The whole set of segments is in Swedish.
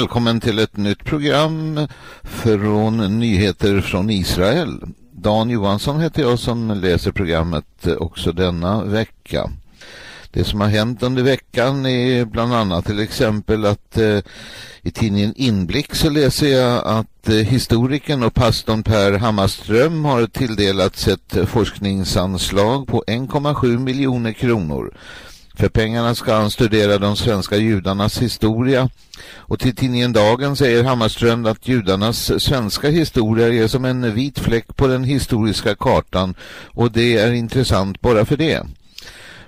välkommen till ett nytt program från Nyheter från Israel. Dan Johansson heter jag som läser programmet också denna vecka. Det som har hänt under veckan är bland annat till exempel att eh, i tidningen Inblick så läser jag att eh, historikern och pastorn Per Hammarström har tilldelats ett forskningsanslag på 1,7 miljoner kronor för pengarna ska han studera de svenska judarnas historia. Och till tidningen Dagen säger Hammarström att judarnas svenska historia är som en vit fläck på den historiska kartan och det är intressant bara för det.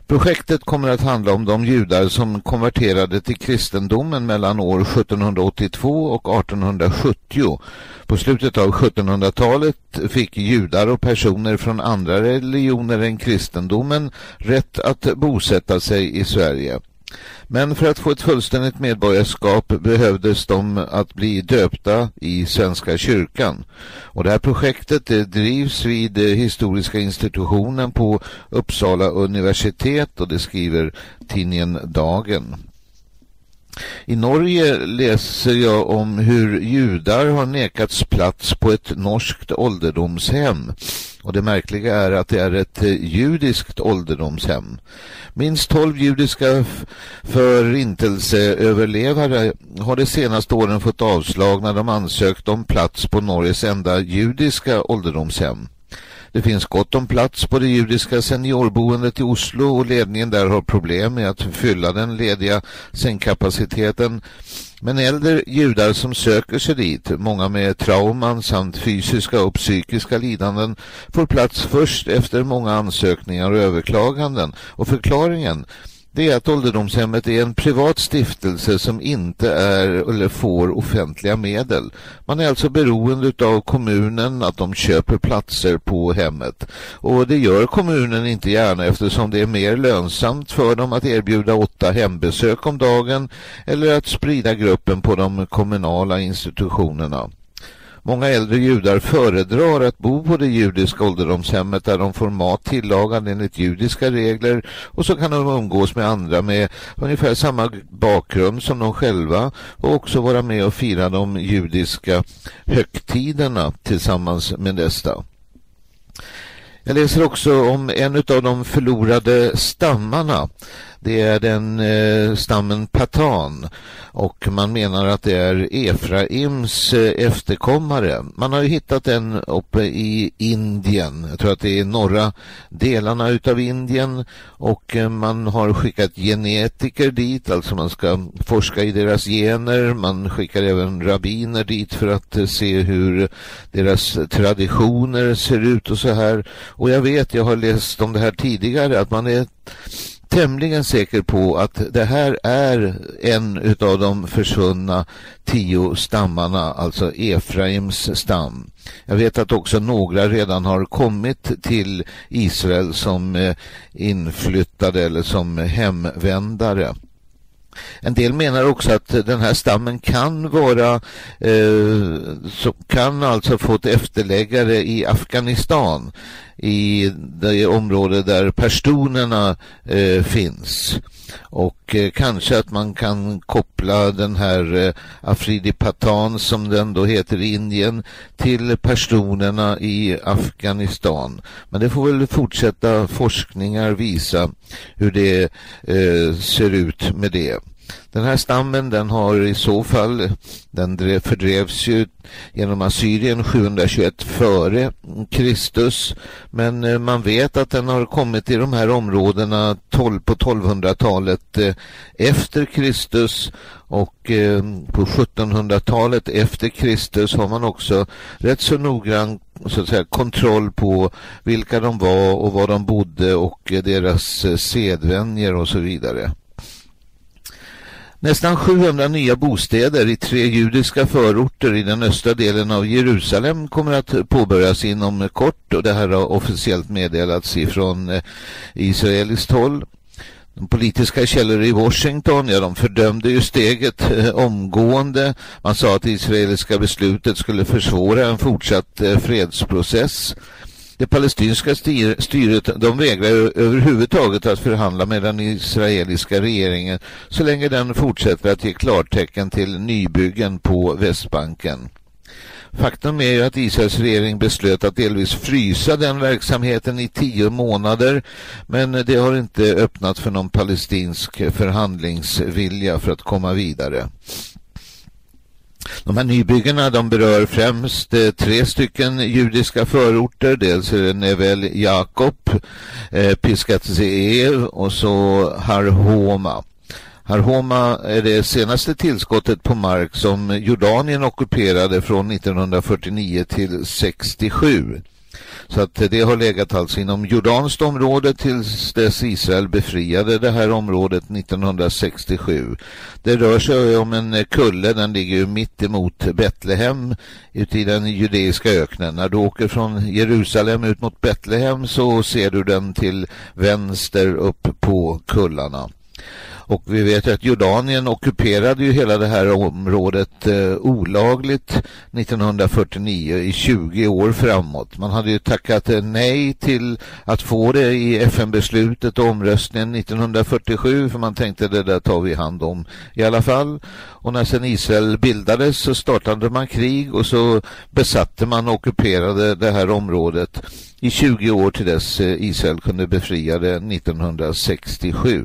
Projektet kommer att handla om de judar som konverterade till kristendomen mellan år 1782 och 1870. På slutet av 1700-talet fick judar och personer från andra religioner än kristendomen rätt att bosätta sig i Sverige. Men för att få ett fullständigt medborgarskap behövdes de att bli döpta i Svenska kyrkan. Och det här projektet det drivs vid Historiska institutionen på Uppsala universitet och det skriver tidningen Dagen. I Norge läser jag om hur judar har nekats plats på ett norskt ålderdomshem. Och det märkliga är att det är ett eh, judiskt ålderdomshem. Minst tolv judiska förintelseöverlevare har de senaste åren fått avslag när de ansökt om plats på Norges enda judiska ålderdomshem. Det finns gott om plats på det judiska seniorboendet i Oslo och ledningen där har problem med att fylla den lediga sängkapaciteten. Men äldre judar som söker sig dit, många med trauman samt fysiska och psykiska lidanden, får plats först efter många ansökningar och överklaganden. Och förklaringen det är att ålderdomshemmet är en privat stiftelse som inte är eller får offentliga medel. Man är alltså beroende av kommunen att de köper platser på hemmet. Och det gör kommunen inte gärna eftersom det är mer lönsamt för dem att erbjuda åtta hembesök om dagen eller att sprida gruppen på de kommunala institutionerna. Många äldre judar föredrar att bo på det judiska ålderdomshemmet där de får mat tillagad enligt judiska regler och så kan de umgås med andra med ungefär samma bakgrund som de själva och också vara med och fira de judiska högtiderna tillsammans med dessa. Jag läser också om en av de förlorade stammarna. Det är den eh, stammen Patan och man menar att det är Efraims eh, efterkommare. Man har ju hittat den uppe i Indien. Jag tror att det är norra delarna utav Indien och eh, man har skickat genetiker dit, alltså man ska forska i deras gener. Man skickar även rabbiner dit för att eh, se hur deras traditioner ser ut och så här. Och jag vet, jag har läst om det här tidigare, att man är tämligen säker på att det här är en av de försvunna tio stammarna, alltså Efraims stam. Jag vet att också några redan har kommit till Israel som eh, inflyttade eller som hemvändare. En del menar också att den här stammen kan vara eh, så kan alltså fått efterläggare i Afghanistan i det område där personerna eh, finns. Och eh, kanske att man kan koppla den här eh, Afridi Patan som den då heter i Indien till personerna i Afghanistan. Men det får väl fortsätta forskningar visa hur det eh, ser ut med det. Den här stammen den har i så fall, den fördrevs ju genom Assyrien 721 före Kristus. Men eh, man vet att den har kommit i de här områdena 12 på 1200-talet eh, efter Kristus och eh, på 1700-talet efter Kristus har man också rätt så noggrann så att säga, kontroll på vilka de var och var de bodde och deras sedvänjer och så vidare. Nästan 700 nya bostäder i tre judiska förorter i den östra delen av Jerusalem kommer att påbörjas inom kort och det här har officiellt meddelats ifrån eh, israeliskt håll. De politiska källor i Washington, ja de fördömde ju steget eh, omgående. Man sa att det israeliska beslutet skulle försvåra en fortsatt eh, fredsprocess. Det palestinska styret de vägrar överhuvudtaget att förhandla med den israeliska regeringen så länge den fortsätter att ge klartecken till nybyggen på Västbanken. Faktum är ju att Israels regering beslöt att delvis frysa den verksamheten i tio månader men det har inte öppnat för någon palestinsk förhandlingsvilja för att komma vidare. De här nybyggena de berör främst eh, tre stycken judiska förorter. Dels är det Nevel Jakob, eh, Piskat Zeev och så Harhoma. Harhoma är det senaste tillskottet på mark som Jordanien ockuperade från 1949 till 67. Så att det har legat alltså inom jordanskt område tills dess Israel befriade det här området 1967. Det rör sig om en kulle, den ligger ju mitt emot Betlehem ute i den judeiska öknen. När du åker från Jerusalem ut mot Betlehem så ser du den till vänster upp på kullarna. Och vi vet att Jordanien ockuperade ju hela det här området eh, olagligt 1949 i 20 år framåt. Man hade ju tackat eh, nej till att få det i FN-beslutet och omröstningen 1947 för man tänkte det där tar vi hand om i alla fall. Och när sen Israel bildades så startade man krig och så besatte man och ockuperade det här området i 20 år till dess eh, Israel kunde befria det 1967.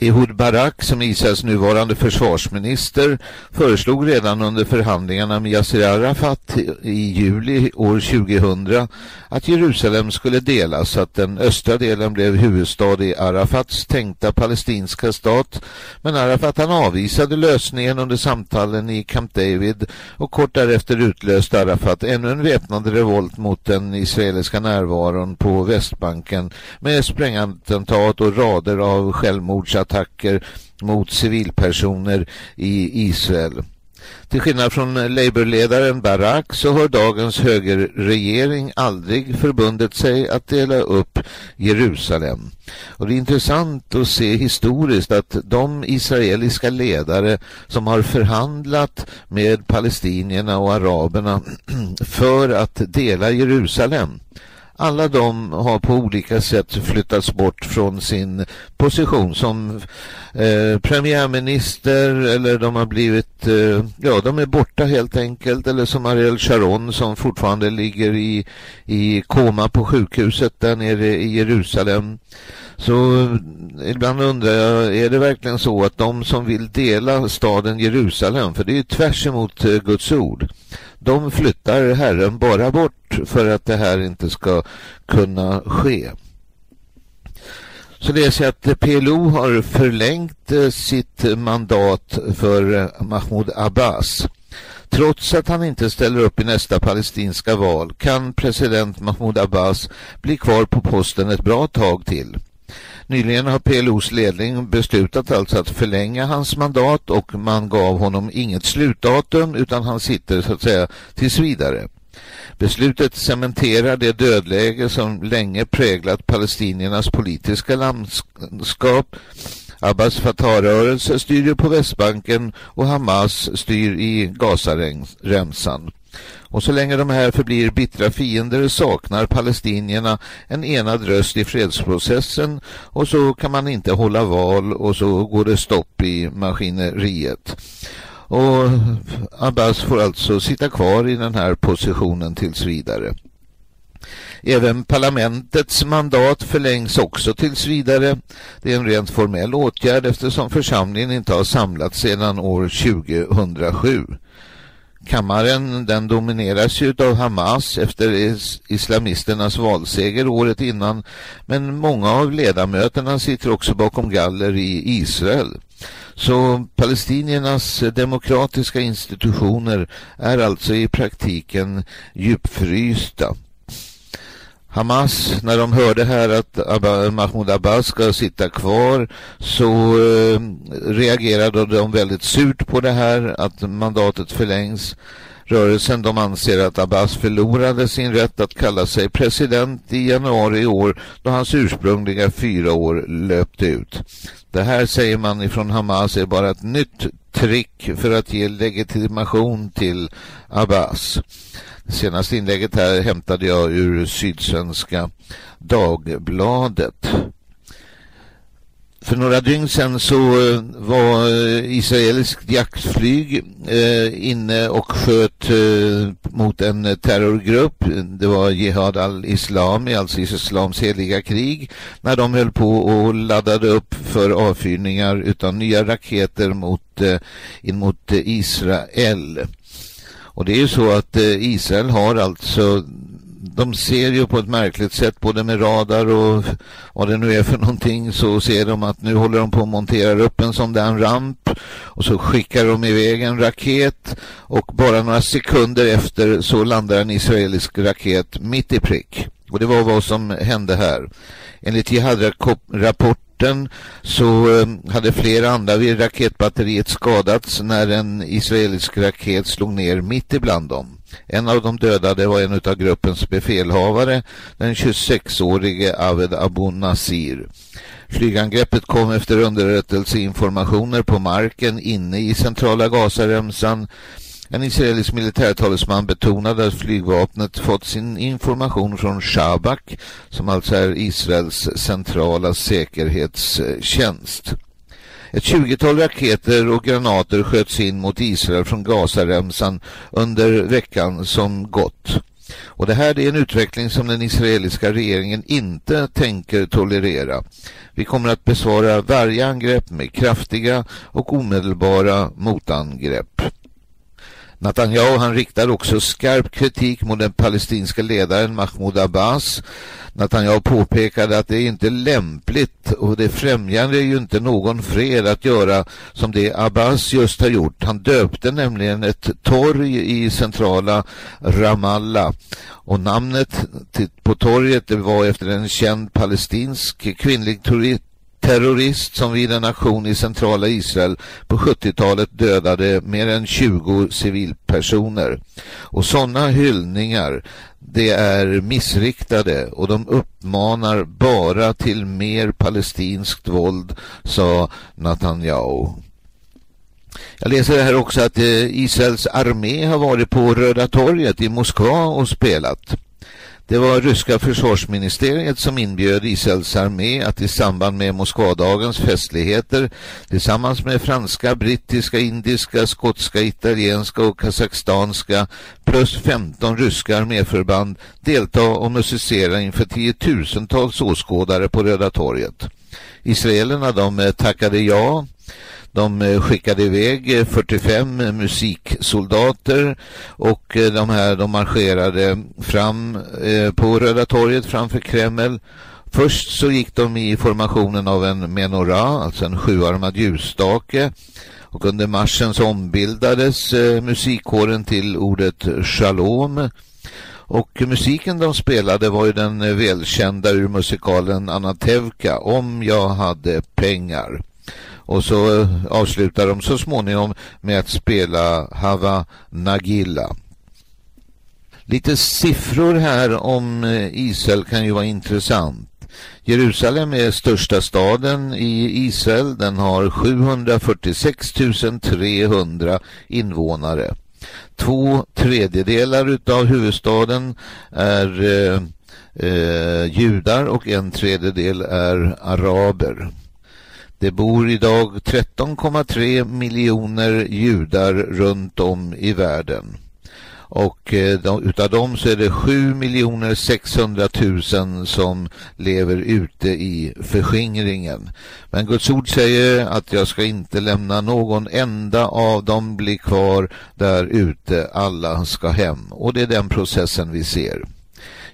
Ehud Barak som Israels nuvarande försvarsminister föreslog redan under förhandlingarna med Yasser Arafat i juli år 2000 att Jerusalem skulle delas så att den östra delen blev huvudstad i Arafats tänkta palestinska stat. Men Arafat han avvisade lösningen under samtalen i Camp David och kort därefter utlöste Arafat ännu en väpnad revolt mot den israeliska närvaron på Västbanken med sprängattentat och rader av självmordsattentat attacker mot civilpersoner i Israel. Till skillnad från Labourledaren Barak så har dagens högerregering aldrig förbundit sig att dela upp Jerusalem. Och det är intressant att se historiskt att de israeliska ledare som har förhandlat med palestinierna och araberna för att dela Jerusalem alla de har på olika sätt flyttats bort från sin position som eh, premiärminister eller de har blivit, eh, ja de är borta helt enkelt eller som Ariel Sharon som fortfarande ligger i, i koma på sjukhuset där nere i Jerusalem. Så eh, ibland undrar jag, är det verkligen så att de som vill dela staden Jerusalem, för det är ju tvärs emot eh, Guds ord, de flyttar Herren bara bort för att det här inte ska kunna ske. Så läser jag att PLO har förlängt eh, sitt mandat för eh, Mahmoud Abbas. Trots att han inte ställer upp i nästa palestinska val kan president Mahmoud Abbas bli kvar på posten ett bra tag till. Nyligen har PLOs ledning beslutat alltså att förlänga hans mandat och man gav honom inget slutdatum utan han sitter så att säga tills vidare. Beslutet cementerar det dödläge som länge präglat palestiniernas politiska landskap. Abbas Fatah-rörelse styr på Västbanken och Hamas styr i Gazaremsan. Och så länge de här förblir bittra fiender saknar palestinierna en enad röst i fredsprocessen och så kan man inte hålla val och så går det stopp i maskineriet. Och Abbas får alltså sitta kvar i den här positionen tills vidare. Även parlamentets mandat förlängs också tills vidare. Det är en rent formell åtgärd eftersom församlingen inte har samlats sedan år 2007. Kammaren den domineras ju av Hamas efter is islamisternas valseger året innan men många av ledamöterna sitter också bakom galler i Israel. Så palestiniernas demokratiska institutioner är alltså i praktiken djupfrysta. Hamas, när de hörde här att Abba, Mahmoud Abbas ska sitta kvar så eh, reagerade de väldigt surt på det här att mandatet förlängs. Rörelsen de anser att Abbas förlorade sin rätt att kalla sig president i januari i år då hans ursprungliga fyra år löpte ut. Det här säger man ifrån Hamas är bara ett nytt trick för att ge legitimation till Abbas. Senaste inlägget här hämtade jag ur Sydsvenska Dagbladet. För några dygn sedan så eh, var eh, israeliskt jaktflyg eh, inne och sköt mot en terrorgrupp. Det var Jihad al-Islami, alltså Islams heliga krig, när de höll på och laddade upp för avfyrningar utan nya raketer mot, in mot Israel. Och det är ju så att eh, Israel har alltså de ser ju på ett märkligt sätt både med radar och vad det nu är för någonting så ser de att nu håller de på att montera upp en sån där ramp och så skickar de iväg en raket och bara några sekunder efter så landar en israelisk raket mitt i prick. Och det var vad som hände här. Enligt Jihad-rapporten så ehm, hade flera andra vid raketbatteriet skadats när en israelisk raket slog ner mitt ibland dem. En av de dödade var en av gruppens befälhavare, den 26-årige Aved Abu Nasir. Flygangreppet kom efter underrättelseinformationer på marken inne i centrala Gazaremsan. En israelisk militärtalesman betonade att flygvapnet fått sin information från Shabak, som alltså är Israels centrala säkerhetstjänst. Ett tjugotal raketer och granater sköts in mot Israel från Gazaremsan under veckan som gått. Och det här är en utveckling som den israeliska regeringen inte tänker tolerera. Vi kommer att besvara varje angrepp med kraftiga och omedelbara motangrepp. Netanyahu han riktar också skarp kritik mot den palestinska ledaren Mahmoud Abbas. Netanyahu påpekade att det inte är lämpligt och det främjande är ju inte någon fred att göra som det Abbas just har gjort. Han döpte nämligen ett torg i centrala Ramallah och namnet på torget det var efter en känd palestinsk kvinnlig terrorist som vid en aktion i centrala Israel på 70-talet dödade mer än 20 civilpersoner. Och sådana hyllningar det är missriktade och de uppmanar bara till mer palestinskt våld, sa Netanyahu. Jag läser här också att eh, Israels armé har varit på Röda torget i Moskva och spelat. Det var ryska försvarsministeriet som inbjöd Israels armé att i samband med Moskvadagens festligheter tillsammans med franska, brittiska, indiska, skotska, italienska och kazakstanska plus 15 ryska arméförband delta och musicera inför tiotusentals åskådare på Röda torget. Israelerna de tackade ja de eh, skickade iväg eh, 45 eh, musiksoldater och de här de marscherade fram på Röda torget framför Kreml. Först så gick de i formationen av en menorah, alltså en sjuarmad ljusstake. Och under marschen så ombildades musikkåren till ordet shalom. Och musiken de spelade var ju den välkända ur musikalen Anatevka, Om jag hade pengar. Och så eh, avslutar de så småningom med att spela Hava Nagilla. Lite siffror här om eh, Israel kan ju vara intressant. Jerusalem är största staden i Israel. Den har 746 300 invånare. Två tredjedelar utav huvudstaden är eh, eh, judar och en tredjedel är araber. Det bor idag 13,3 miljoner judar runt om i världen. Och eh, de, utav dem så är det 7 miljoner 600 000 som lever ute i förskingringen. Men Guds ord säger att jag ska inte lämna någon enda av dem bli kvar där ute. Alla ska hem. Och det är den processen vi ser.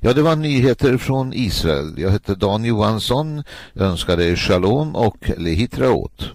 Ja, det var nyheter från Israel. Jag heter Dan Johansson. Jag önskar dig shalom och lehitraot.